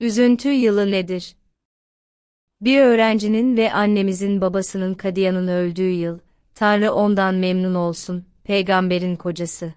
Üzüntü yılı nedir? Bir öğrencinin ve annemizin babasının kadiyanın öldüğü yıl, Tanrı ondan memnun olsun, peygamberin kocası.